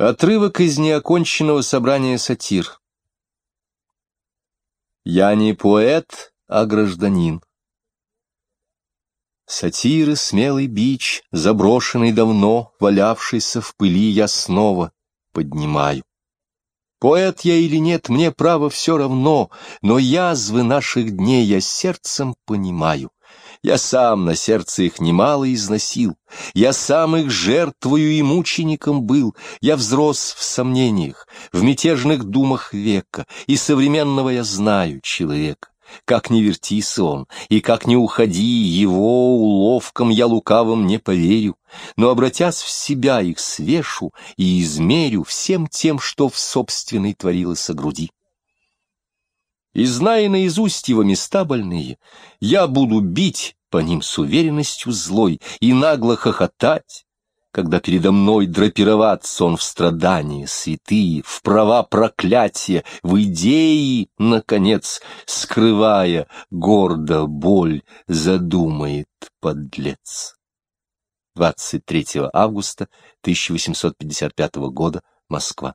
Отрывок из неоконченного собрания сатир. Я не поэт, а гражданин. Сатиры смелый бич, заброшенный давно, валявшийся в пыли, я снова поднимаю. Поэт я или нет, мне право все равно, но язвы наших дней я сердцем понимаю. Я сам на сердце их немало износил, я сам их жертвою и мучеником был, я взрос в сомнениях, в мятежных думах века, и современного я знаю человека. Как не вертись он, и как не уходи, его уловкам я лукавым не поверю, но, обратясь в себя, их свешу и измерю всем тем, что в собственной творилось о груди. И, зная наизусть его места больные, я буду бить по ним с уверенностью злой и нагло хохотать, когда передо мной драпироваться он в страдания святые, в права проклятия, в идеи, наконец, скрывая гордо боль, задумает подлец. 23 августа 1855 года, Москва.